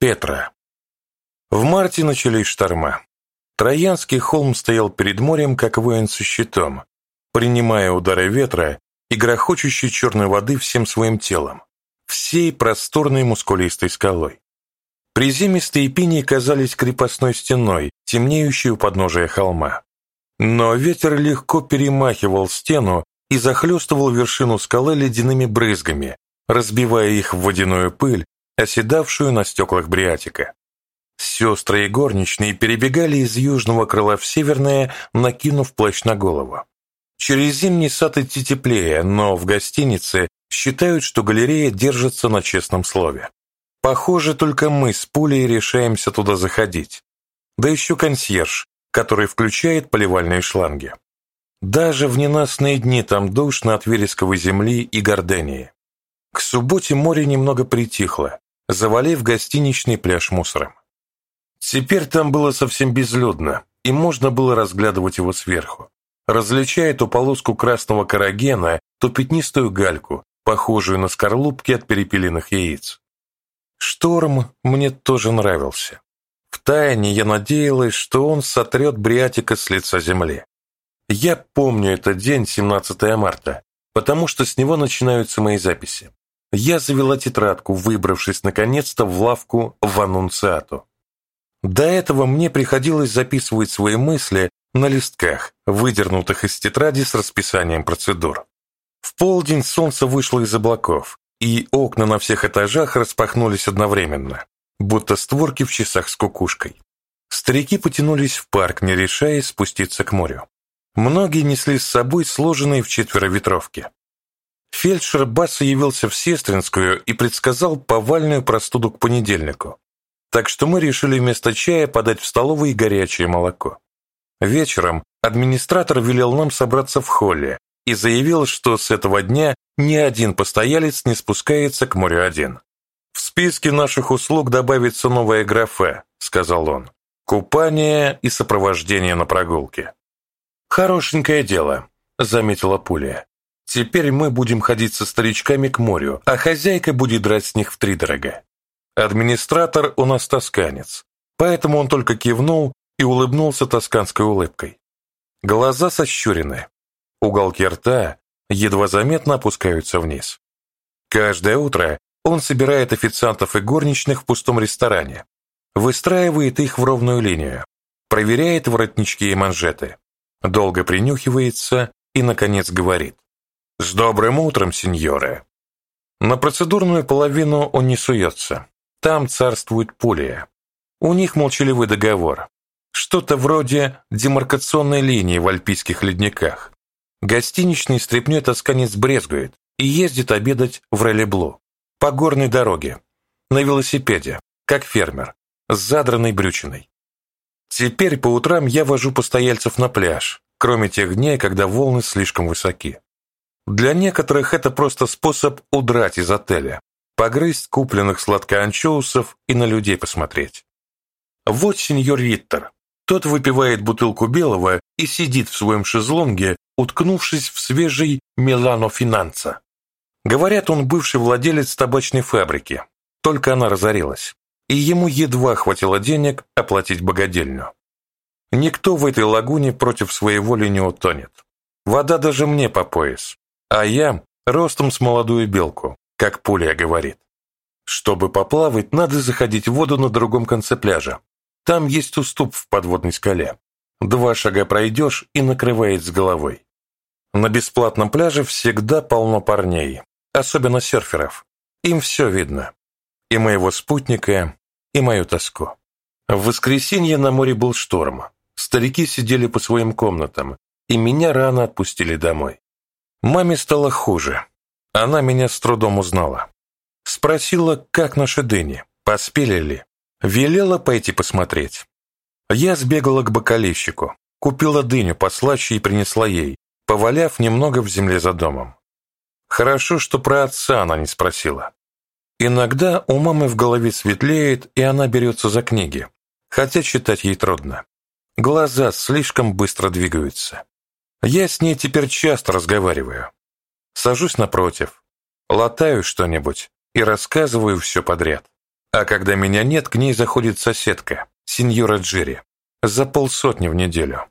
Петра. В марте начались шторма. Троянский холм стоял перед морем, как воин со щитом, принимая удары ветра и грохочущей черной воды всем своим телом, всей просторной мускулистой скалой. Приземистые пини казались крепостной стеной, темнеющей у подножия холма. Но ветер легко перемахивал стену и захлестывал вершину скалы ледяными брызгами, разбивая их в водяную пыль, оседавшую на стеклах Бриатика. Сестры и горничные перебегали из южного крыла в северное, накинув плащ на голову. Через зимний сад идти теплее, но в гостинице считают, что галерея держится на честном слове. Похоже, только мы с Пулей решаемся туда заходить. Да еще консьерж, который включает поливальные шланги. Даже в ненастные дни там душно от вересковой земли и гордении. К субботе море немного притихло, завалив гостиничный пляж мусором. Теперь там было совсем безлюдно, и можно было разглядывать его сверху, различая то полоску красного карагена, то пятнистую гальку, похожую на скорлупки от перепелиных яиц. Шторм мне тоже нравился. Втайне я надеялась, что он сотрет Бриатика с лица земли. Я помню этот день, 17 марта, потому что с него начинаются мои записи. Я завела тетрадку, выбравшись наконец-то в лавку в аннунциату. До этого мне приходилось записывать свои мысли на листках, выдернутых из тетради с расписанием процедур. В полдень солнце вышло из облаков, и окна на всех этажах распахнулись одновременно, будто створки в часах с кукушкой. Старики потянулись в парк, не решаясь спуститься к морю. Многие несли с собой сложенные в четверо ветровки. Фельдшер Басса явился в Сестринскую и предсказал повальную простуду к понедельнику. Так что мы решили вместо чая подать в столовой горячее молоко. Вечером администратор велел нам собраться в холле и заявил, что с этого дня ни один постоялец не спускается к морю один. «В списке наших услуг добавится новая графа», — сказал он. «Купание и сопровождение на прогулке». «Хорошенькое дело», — заметила Пуля. «Теперь мы будем ходить со старичками к морю, а хозяйка будет драть с них втридорога». Администратор у нас тосканец, поэтому он только кивнул и улыбнулся тосканской улыбкой. Глаза сощурены, уголки рта едва заметно опускаются вниз. Каждое утро он собирает официантов и горничных в пустом ресторане, выстраивает их в ровную линию, проверяет воротнички и манжеты, долго принюхивается и, наконец, говорит «С добрым утром, сеньоры!» На процедурную половину он не суется, там царствует Пулия. У них молчаливый договор. Что-то вроде демаркационной линии в альпийских ледниках. Гостиничный стряпнёй тосканец брезгует и ездит обедать в Релеблу. По горной дороге. На велосипеде, как фермер, с задранной брючиной. Теперь по утрам я вожу постояльцев на пляж, кроме тех дней, когда волны слишком высоки. Для некоторых это просто способ удрать из отеля, погрызть купленных сладкоанчоусов и на людей посмотреть. Вот сеньор Риттер. Тот выпивает бутылку белого и сидит в своем шезлонге, уткнувшись в свежий Милано Финанса. Говорят, он бывший владелец табачной фабрики, только она разорилась, и ему едва хватило денег оплатить богадельню. Никто в этой лагуне против своей воли не утонет. Вода даже мне по пояс, а я ростом с молодую белку как Пуля говорит. Чтобы поплавать, надо заходить в воду на другом конце пляжа. Там есть уступ в подводной скале. Два шага пройдешь и накрывает с головой. На бесплатном пляже всегда полно парней, особенно серферов. Им все видно. И моего спутника, и мою тоску. В воскресенье на море был шторм. Старики сидели по своим комнатам, и меня рано отпустили домой. Маме стало хуже. Она меня с трудом узнала. Спросила, как наши дыни, поспели ли. Велела пойти посмотреть. Я сбегала к бокалейщику, купила дыню послаще и принесла ей, поваляв немного в земле за домом. Хорошо, что про отца она не спросила. Иногда у мамы в голове светлеет, и она берется за книги, хотя читать ей трудно. Глаза слишком быстро двигаются. Я с ней теперь часто разговариваю. Сажусь напротив, латаю что-нибудь и рассказываю все подряд. А когда меня нет, к ней заходит соседка, сеньора Джерри, за полсотни в неделю.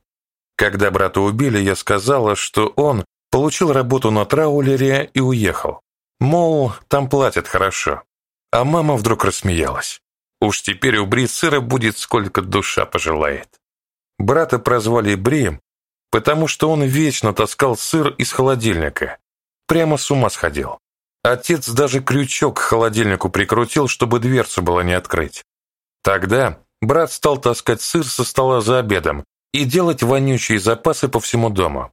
Когда брата убили, я сказала, что он получил работу на траулере и уехал. Мол, там платят хорошо. А мама вдруг рассмеялась. Уж теперь у Бри сыра будет сколько душа пожелает. Брата прозвали Бри, потому что он вечно таскал сыр из холодильника. Прямо с ума сходил. Отец даже крючок к холодильнику прикрутил, чтобы дверцу было не открыть. Тогда брат стал таскать сыр со стола за обедом и делать вонючие запасы по всему дому.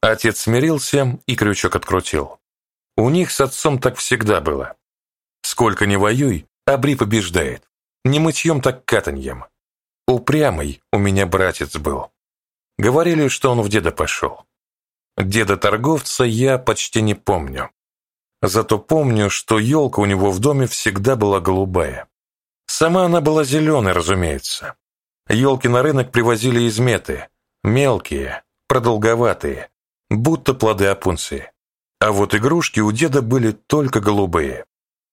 Отец смирился и крючок открутил. У них с отцом так всегда было. Сколько ни воюй, а Бри побеждает. Не мытьем, так катаньем. Упрямый у меня братец был. Говорили, что он в деда пошел. Деда-торговца я почти не помню. Зато помню, что елка у него в доме всегда была голубая. Сама она была зеленой, разумеется. Елки на рынок привозили из меты. Мелкие, продолговатые, будто плоды опунции. А вот игрушки у деда были только голубые.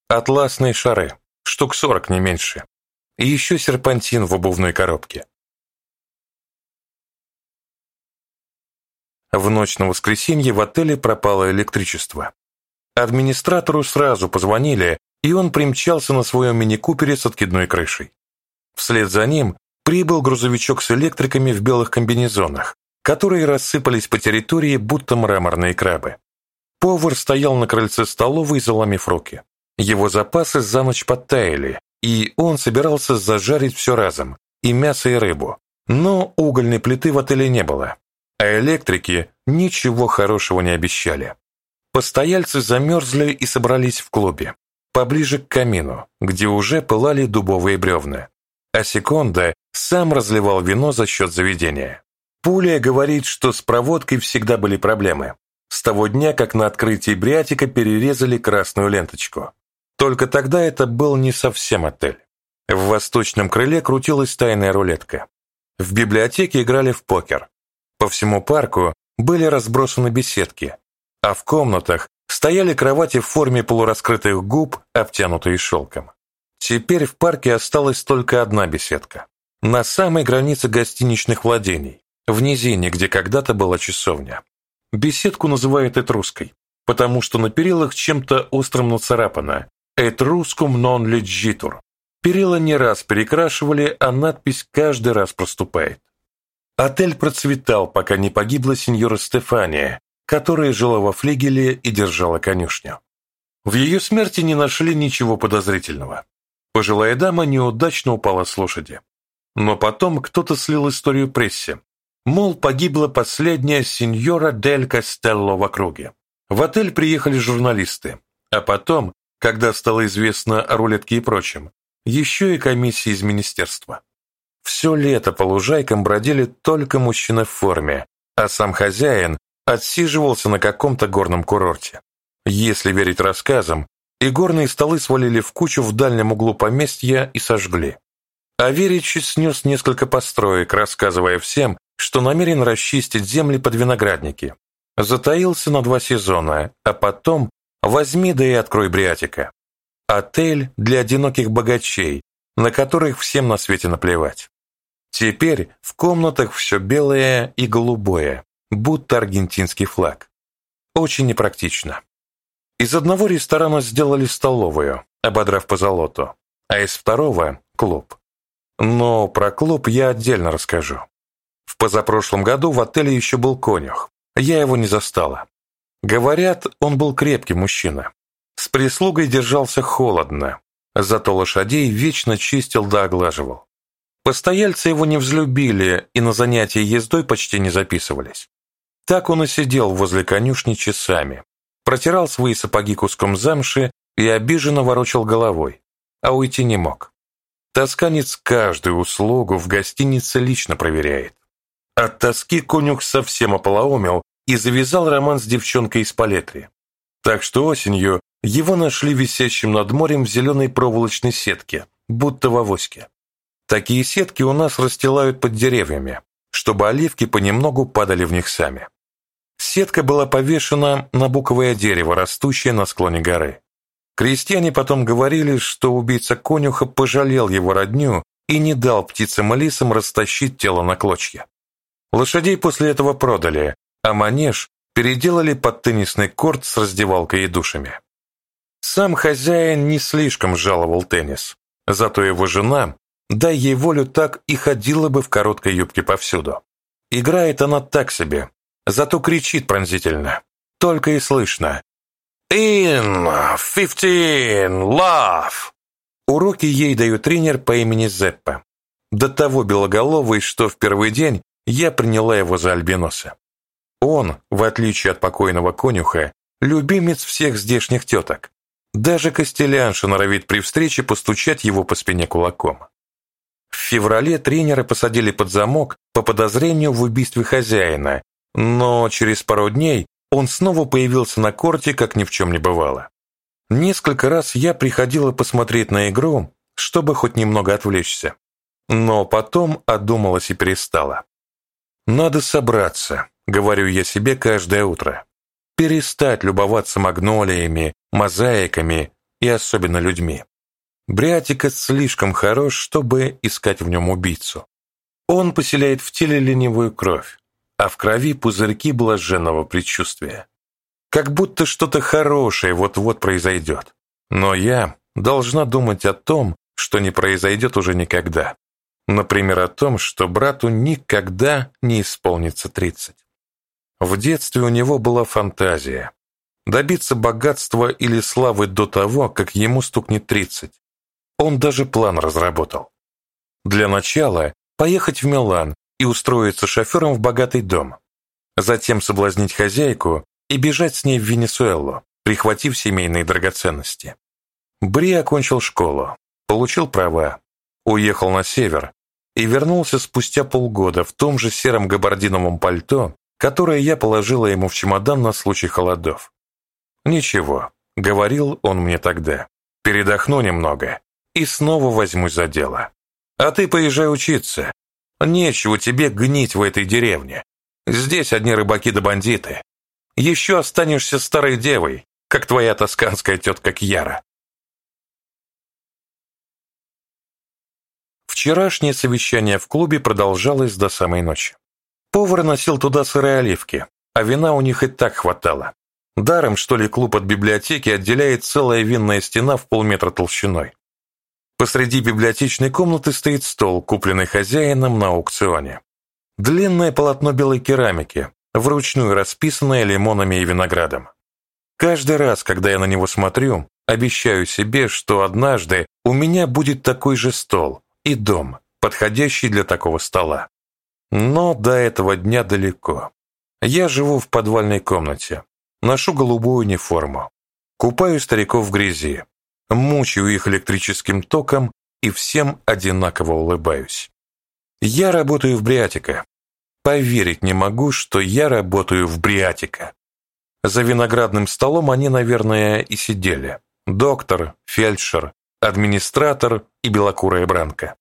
Атласные шары, штук сорок не меньше. И еще серпантин в обувной коробке. В ночь на воскресенье в отеле пропало электричество. Администратору сразу позвонили, и он примчался на своем мини-купере с откидной крышей. Вслед за ним прибыл грузовичок с электриками в белых комбинезонах, которые рассыпались по территории, будто мраморные крабы. Повар стоял на крыльце столовой, заломив руки. Его запасы за ночь подтаяли, и он собирался зажарить все разом, и мясо, и рыбу. Но угольной плиты в отеле не было, а электрики ничего хорошего не обещали. Постояльцы замерзли и собрались в клубе, поближе к камину, где уже пылали дубовые бревна. А Секонда сам разливал вино за счет заведения. Пуля говорит, что с проводкой всегда были проблемы. С того дня, как на открытии Бриатика перерезали красную ленточку. Только тогда это был не совсем отель. В восточном крыле крутилась тайная рулетка. В библиотеке играли в покер. По всему парку были разбросаны беседки, а в комнатах стояли кровати в форме полураскрытых губ, обтянутые шелком. Теперь в парке осталась только одна беседка. На самой границе гостиничных владений, в низине, где когда-то была часовня. Беседку называют этрусской, потому что на перилах чем-то острым нацарапано «Этрускум нон легитур». Перила не раз перекрашивали, а надпись каждый раз проступает. Отель процветал, пока не погибла сеньора Стефания, которая жила во флигеле и держала конюшню. В ее смерти не нашли ничего подозрительного. Пожилая дама неудачно упала с лошади. Но потом кто-то слил историю прессе. Мол, погибла последняя сеньора Дель Кастелло в округе. В отель приехали журналисты. А потом, когда стало известно о рулетке и прочем, еще и комиссии из министерства. Все лето по лужайкам бродили только мужчины в форме, а сам хозяин отсиживался на каком-то горном курорте. Если верить рассказам, и горные столы свалили в кучу в дальнем углу поместья и сожгли. А Верич снес несколько построек, рассказывая всем, что намерен расчистить земли под виноградники. Затаился на два сезона, а потом возьми да и открой Бриатика. Отель для одиноких богачей, на которых всем на свете наплевать. Теперь в комнатах все белое и голубое, будто аргентинский флаг. Очень непрактично. Из одного ресторана сделали столовую, ободрав по золоту, а из второго – клуб. Но про клуб я отдельно расскажу. В позапрошлом году в отеле еще был конюх. Я его не застала. Говорят, он был крепкий мужчина. С прислугой держался холодно, зато лошадей вечно чистил да оглаживал. Постояльцы его не взлюбили и на занятия ездой почти не записывались. Так он и сидел возле конюшни часами, протирал свои сапоги куском замши и обиженно ворочал головой, а уйти не мог. Тосканец каждую услугу в гостинице лично проверяет. От тоски конюх совсем ополоумел и завязал роман с девчонкой из Палетри. Так что осенью его нашли висящим над морем в зеленой проволочной сетке, будто в авоське. Такие сетки у нас расстилают под деревьями, чтобы оливки понемногу падали в них сами. Сетка была повешена на буковое дерево, растущее на склоне горы. Крестьяне потом говорили, что убийца конюха пожалел его родню и не дал птицам и лисам растащить тело на клочья. Лошадей после этого продали, а манеж переделали под теннисный корт с раздевалкой и душами. Сам хозяин не слишком жаловал теннис, зато его жена, дай ей волю, так и ходила бы в короткой юбке повсюду. Играет она так себе, зато кричит пронзительно. Только и слышно. «In! Fifteen! Love!» Уроки ей дает тренер по имени Зеппа. До того белоголовый, что в первый день я приняла его за альбиноса. Он, в отличие от покойного конюха, любимец всех здешних теток. Даже Костелянша норовит при встрече постучать его по спине кулаком. Феврале тренера посадили под замок по подозрению в убийстве хозяина, но через пару дней он снова появился на корте, как ни в чем не бывало. Несколько раз я приходила посмотреть на игру, чтобы хоть немного отвлечься. Но потом одумалась и перестала. «Надо собраться», — говорю я себе каждое утро. «Перестать любоваться магнолиями, мозаиками и особенно людьми. Бриатика слишком хорош, чтобы искать в нем убийцу. Он поселяет в теле ленивую кровь, а в крови пузырьки блаженного предчувствия. Как будто что-то хорошее вот-вот произойдет. Но я должна думать о том, что не произойдет уже никогда. Например, о том, что брату никогда не исполнится 30. В детстве у него была фантазия. Добиться богатства или славы до того, как ему стукнет 30. Он даже план разработал. Для начала поехать в Милан и устроиться шофером в богатый дом. Затем соблазнить хозяйку и бежать с ней в Венесуэлу, прихватив семейные драгоценности. Бри окончил школу, получил права, уехал на север и вернулся спустя полгода в том же сером габардиновом пальто, которое я положила ему в чемодан на случай холодов. «Ничего», — говорил он мне тогда, — «передохну немного и снова возьмусь за дело. А ты поезжай учиться, Нечего тебе гнить в этой деревне. Здесь одни рыбаки да бандиты. Еще останешься старой девой, как твоя тосканская тетка Кьяра. Вчерашнее совещание в клубе продолжалось до самой ночи. Повар носил туда сырые оливки, а вина у них и так хватало. Даром, что ли, клуб от библиотеки отделяет целая винная стена в полметра толщиной. Посреди библиотечной комнаты стоит стол, купленный хозяином на аукционе. Длинное полотно белой керамики, вручную расписанное лимонами и виноградом. Каждый раз, когда я на него смотрю, обещаю себе, что однажды у меня будет такой же стол и дом, подходящий для такого стола. Но до этого дня далеко. Я живу в подвальной комнате, ношу голубую униформу, купаю стариков в грязи, мучаю их электрическим током и всем одинаково улыбаюсь. Я работаю в Бриатика. Поверить не могу, что я работаю в Бриатика. За виноградным столом они, наверное, и сидели. Доктор, фельдшер, администратор и белокурая бранка.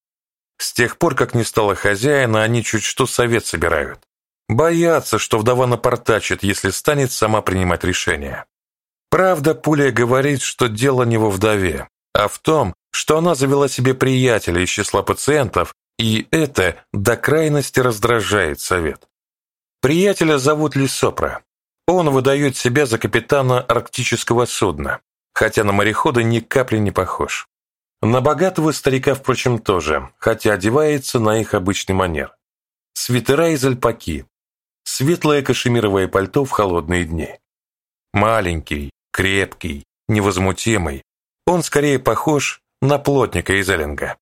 С тех пор, как не стало хозяина, они чуть что совет собирают. Боятся, что вдова напортачит, если станет сама принимать решения. Правда, Пуля говорит, что дело не во вдове, а в том, что она завела себе приятеля из числа пациентов, и это до крайности раздражает совет. Приятеля зовут Лисопра. Он выдает себя за капитана арктического судна, хотя на морехода ни капли не похож. На богатого старика, впрочем, тоже, хотя одевается на их обычный манер. Свитера из альпаки, светлое кашемировое пальто в холодные дни. Маленький, крепкий, невозмутимый. Он скорее похож на плотника из Эллинга.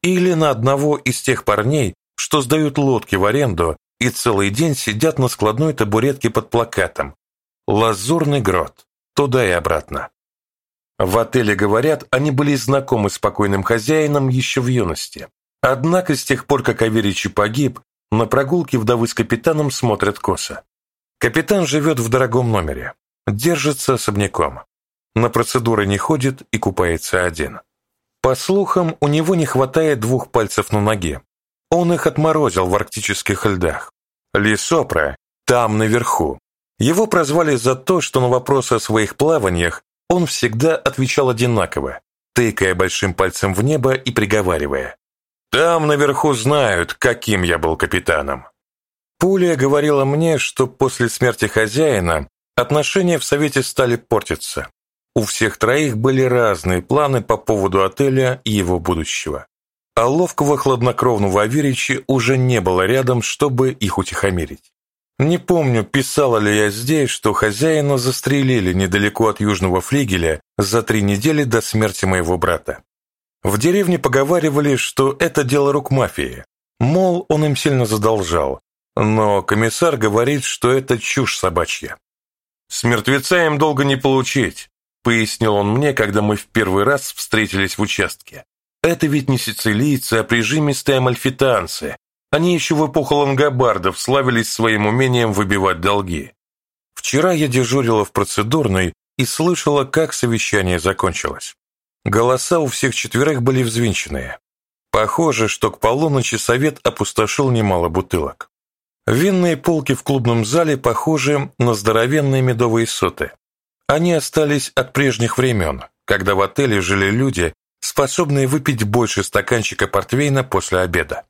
Или на одного из тех парней, что сдают лодки в аренду и целый день сидят на складной табуретке под плакатом «Лазурный грот», туда и обратно. В отеле, говорят, они были знакомы с покойным хозяином еще в юности. Однако с тех пор, как Аверичи погиб, на прогулке вдовы с капитаном смотрят косо. Капитан живет в дорогом номере. Держится особняком. На процедуры не ходит и купается один. По слухам, у него не хватает двух пальцев на ноге. Он их отморозил в арктических льдах. Лисопра там наверху. Его прозвали за то, что на вопросы о своих плаваниях он всегда отвечал одинаково, тыкая большим пальцем в небо и приговаривая. «Там наверху знают, каким я был капитаном». Пуля говорила мне, что после смерти хозяина отношения в Совете стали портиться. У всех троих были разные планы по поводу отеля и его будущего. А ловкого хладнокровного Аверича уже не было рядом, чтобы их утихомирить. Не помню, писала ли я здесь, что хозяина застрелили недалеко от южного флигеля за три недели до смерти моего брата. В деревне поговаривали, что это дело рук мафии, мол, он им сильно задолжал, но комиссар говорит, что это чушь собачья. «С мертвеца им долго не получить», — пояснил он мне, когда мы в первый раз встретились в участке. «Это ведь не сицилийцы, а прижимистые амальфитанцы. Они еще в эпоху лангобардов славились своим умением выбивать долги. Вчера я дежурила в процедурной и слышала, как совещание закончилось. Голоса у всех четверых были взвинченные. Похоже, что к полуночи совет опустошил немало бутылок. Винные полки в клубном зале похожи на здоровенные медовые соты. Они остались от прежних времен, когда в отеле жили люди, способные выпить больше стаканчика портвейна после обеда.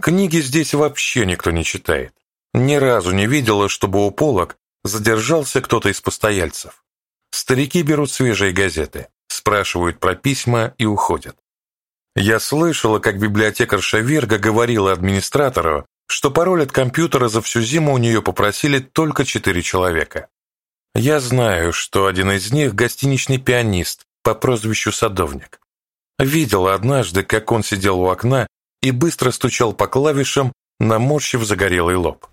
Книги здесь вообще никто не читает. Ни разу не видела, чтобы у полок задержался кто-то из постояльцев. Старики берут свежие газеты, спрашивают про письма и уходят. Я слышала, как библиотекарша Верга говорила администратору, что пароль от компьютера за всю зиму у нее попросили только четыре человека. Я знаю, что один из них – гостиничный пианист по прозвищу Садовник. Видела однажды, как он сидел у окна и быстро стучал по клавишам, наморщив загорелый лоб.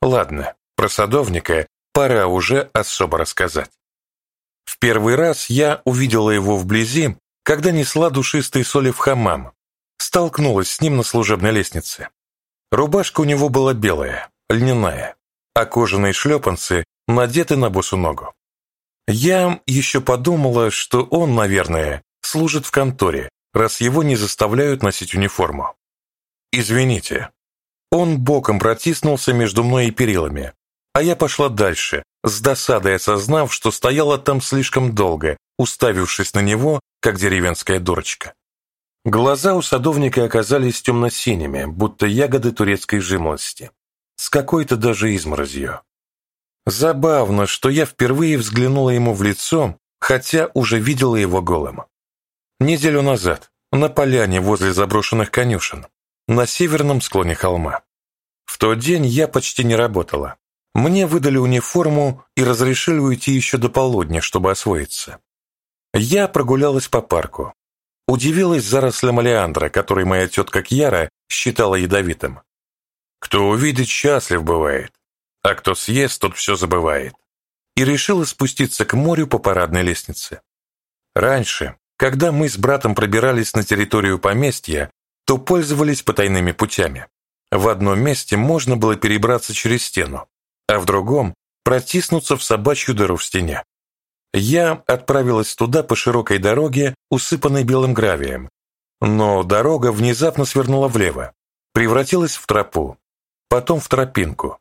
Ладно, про садовника пора уже особо рассказать. В первый раз я увидела его вблизи, когда несла душистые соли в хамам, столкнулась с ним на служебной лестнице. Рубашка у него была белая, льняная, а кожаные шлепанцы надеты на босу ногу. Я еще подумала, что он, наверное, служит в конторе, раз его не заставляют носить униформу. «Извините». Он боком протиснулся между мной и перилами, а я пошла дальше, с досадой осознав, что стояла там слишком долго, уставившись на него, как деревенская дурочка. Глаза у садовника оказались темно-синими, будто ягоды турецкой жимолости, с какой-то даже изморозью. Забавно, что я впервые взглянула ему в лицо, хотя уже видела его голым. Неделю назад, на поляне возле заброшенных конюшен, на северном склоне холма. В тот день я почти не работала. Мне выдали униформу и разрешили уйти еще до полудня, чтобы освоиться. Я прогулялась по парку. Удивилась зарослям олеандра, который моя тетка Кьяра считала ядовитым. Кто увидит, счастлив бывает, а кто съест, тот все забывает. И решила спуститься к морю по парадной лестнице. Раньше, когда мы с братом пробирались на территорию поместья, то пользовались потайными путями. В одном месте можно было перебраться через стену, а в другом протиснуться в собачью дыру в стене. Я отправилась туда по широкой дороге, усыпанной белым гравием, но дорога внезапно свернула влево, превратилась в тропу, потом в тропинку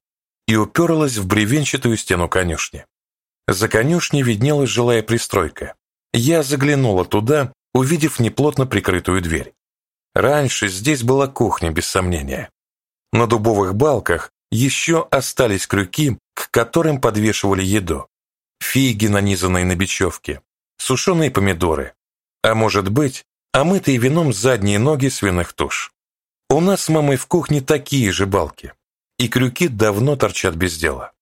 и уперлась в бревенчатую стену конюшни. За конюшней виднелась жилая пристройка. Я заглянула туда, увидев неплотно прикрытую дверь. Раньше здесь была кухня, без сомнения. На дубовых балках еще остались крюки, к которым подвешивали еду. Фиги, нанизанные на бечевке, сушеные помидоры, а может быть, омытые вином задние ноги свиных туш. У нас с мамой в кухне такие же балки, и крюки давно торчат без дела.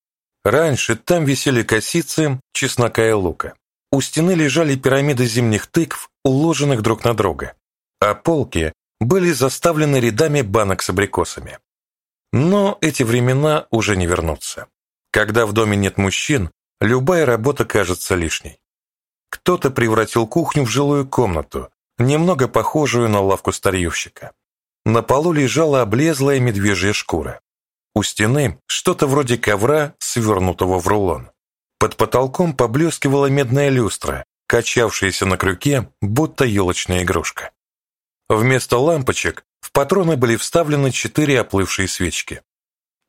Раньше там висели косицы, чеснока и лука. У стены лежали пирамиды зимних тыкв, уложенных друг на друга, а полки были заставлены рядами банок с абрикосами. Но эти времена уже не вернутся. Когда в доме нет мужчин, любая работа кажется лишней. Кто-то превратил кухню в жилую комнату, немного похожую на лавку старьевщика. На полу лежала облезлая медвежья шкура. У стены что-то вроде ковра, свернутого в рулон. Под потолком поблескивала медная люстра, качавшаяся на крюке, будто елочная игрушка. Вместо лампочек в патроны были вставлены четыре оплывшие свечки.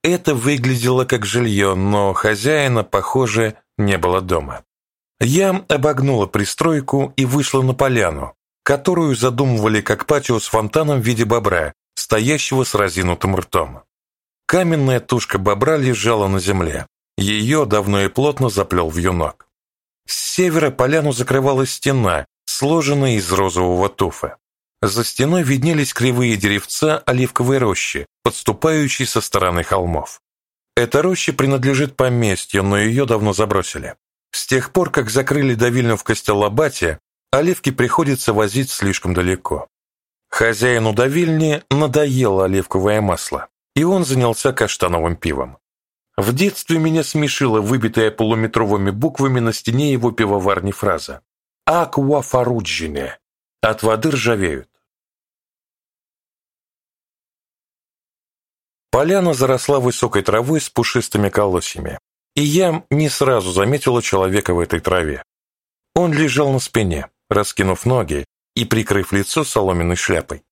Это выглядело как жилье, но хозяина, похоже, не было дома. Я обогнула пристройку и вышла на поляну, которую задумывали как патио с фонтаном в виде бобра, стоящего с разинутым ртом. Каменная тушка бобра лежала на земле. Ее давно и плотно заплел вьюнок. С севера поляну закрывала стена, сложенная из розового туфа. За стеной виднелись кривые деревца оливковой рощи, подступающей со стороны холмов. Эта роща принадлежит поместью, но ее давно забросили. С тех пор, как закрыли давильню в Костеллабате, оливки приходится возить слишком далеко. Хозяину давильни надоело оливковое масло, и он занялся каштановым пивом. В детстве меня смешила выбитая полуметровыми буквами на стене его пивоварни фраза «Аква фаруджине» – «От воды ржавеют». Поляна заросла высокой травой с пушистыми колосьями, и я не сразу заметила человека в этой траве. Он лежал на спине, раскинув ноги и прикрыв лицо соломенной шляпой.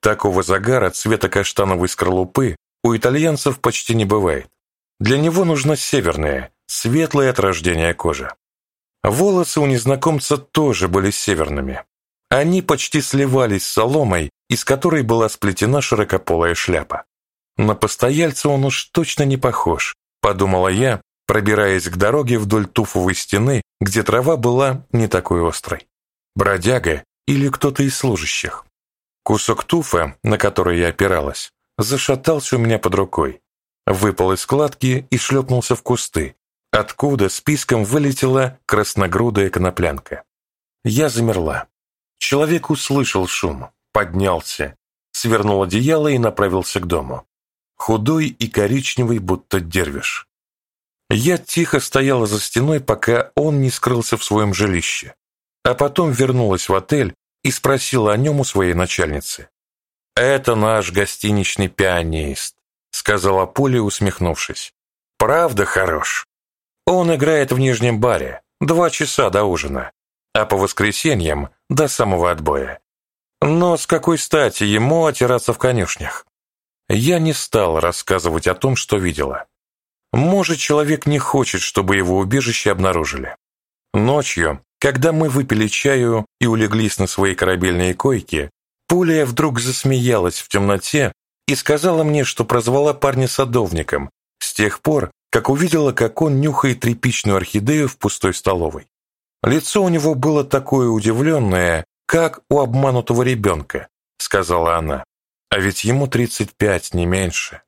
Такого загара цвета каштановой скорлупы у итальянцев почти не бывает. Для него нужна северная, светлая от рождения кожа. Волосы у незнакомца тоже были северными. Они почти сливались с соломой, из которой была сплетена широкополая шляпа. На постояльца он уж точно не похож, подумала я, пробираясь к дороге вдоль туфовой стены, где трава была не такой острой. Бродяга или кто-то из служащих. Кусок туфа, на который я опиралась, зашатался у меня под рукой, выпал из складки и шлепнулся в кусты, откуда списком вылетела красногрудая коноплянка. Я замерла. Человек услышал шум, поднялся, свернул одеяло и направился к дому. Худой и коричневый, будто дервиш. Я тихо стояла за стеной, пока он не скрылся в своем жилище, а потом вернулась в отель и спросила о нем у своей начальницы. «Это наш гостиничный пианист», — сказала Поля, усмехнувшись. «Правда хорош. Он играет в нижнем баре два часа до ужина, а по воскресеньям до самого отбоя. Но с какой стати ему отираться в конюшнях?» Я не стал рассказывать о том, что видела. Может, человек не хочет, чтобы его убежище обнаружили. Ночью, когда мы выпили чаю и улеглись на свои корабельные койки, Пуля вдруг засмеялась в темноте и сказала мне, что прозвала парня садовником с тех пор, как увидела, как он нюхает тряпичную орхидею в пустой столовой. Лицо у него было такое удивленное, как у обманутого ребенка, сказала она. А ведь ему 35, не меньше.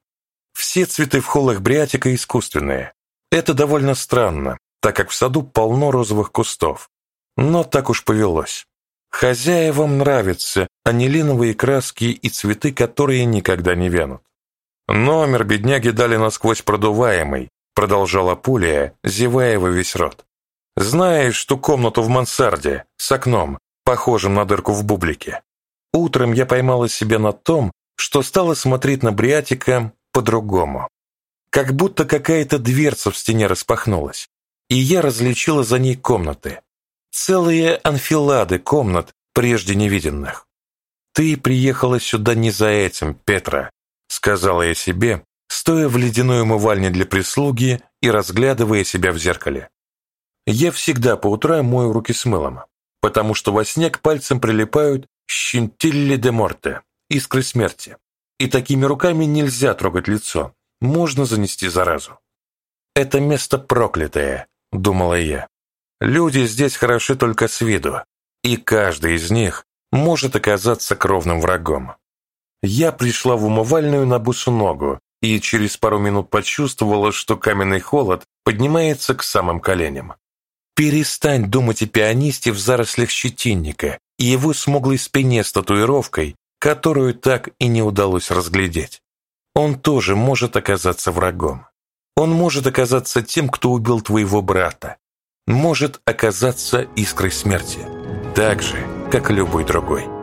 Все цветы в холлах Бриатика искусственные. Это довольно странно, так как в саду полно розовых кустов. Но так уж повелось. Хозяевам нравятся анилиновые краски и цветы, которые никогда не вянут. Номер бедняги дали насквозь продуваемый, продолжала Пулия, зевая во весь рот. Знаешь ту комнату в мансарде с окном, похожим на дырку в бублике? Утром я поймала себя на том, что стала смотреть на Бриатика по-другому. Как будто какая-то дверца в стене распахнулась, и я различила за ней комнаты. Целые анфилады комнат, прежде невиденных. «Ты приехала сюда не за этим, Петра», — сказала я себе, стоя в ледяной умывальне для прислуги и разглядывая себя в зеркале. Я всегда по утрам мою руки с мылом, потому что во сне к пальцам прилипают щентилли де морте, искры смерти и такими руками нельзя трогать лицо, можно занести заразу. «Это место проклятое», — думала я. «Люди здесь хороши только с виду, и каждый из них может оказаться кровным врагом». Я пришла в умывальную на бусу ногу и через пару минут почувствовала, что каменный холод поднимается к самым коленям. Перестань думать о пианисте в зарослях щетинника и его смуглой спине с татуировкой, которую так и не удалось разглядеть. Он тоже может оказаться врагом. Он может оказаться тем, кто убил твоего брата. Может оказаться искрой смерти, так же, как любой другой.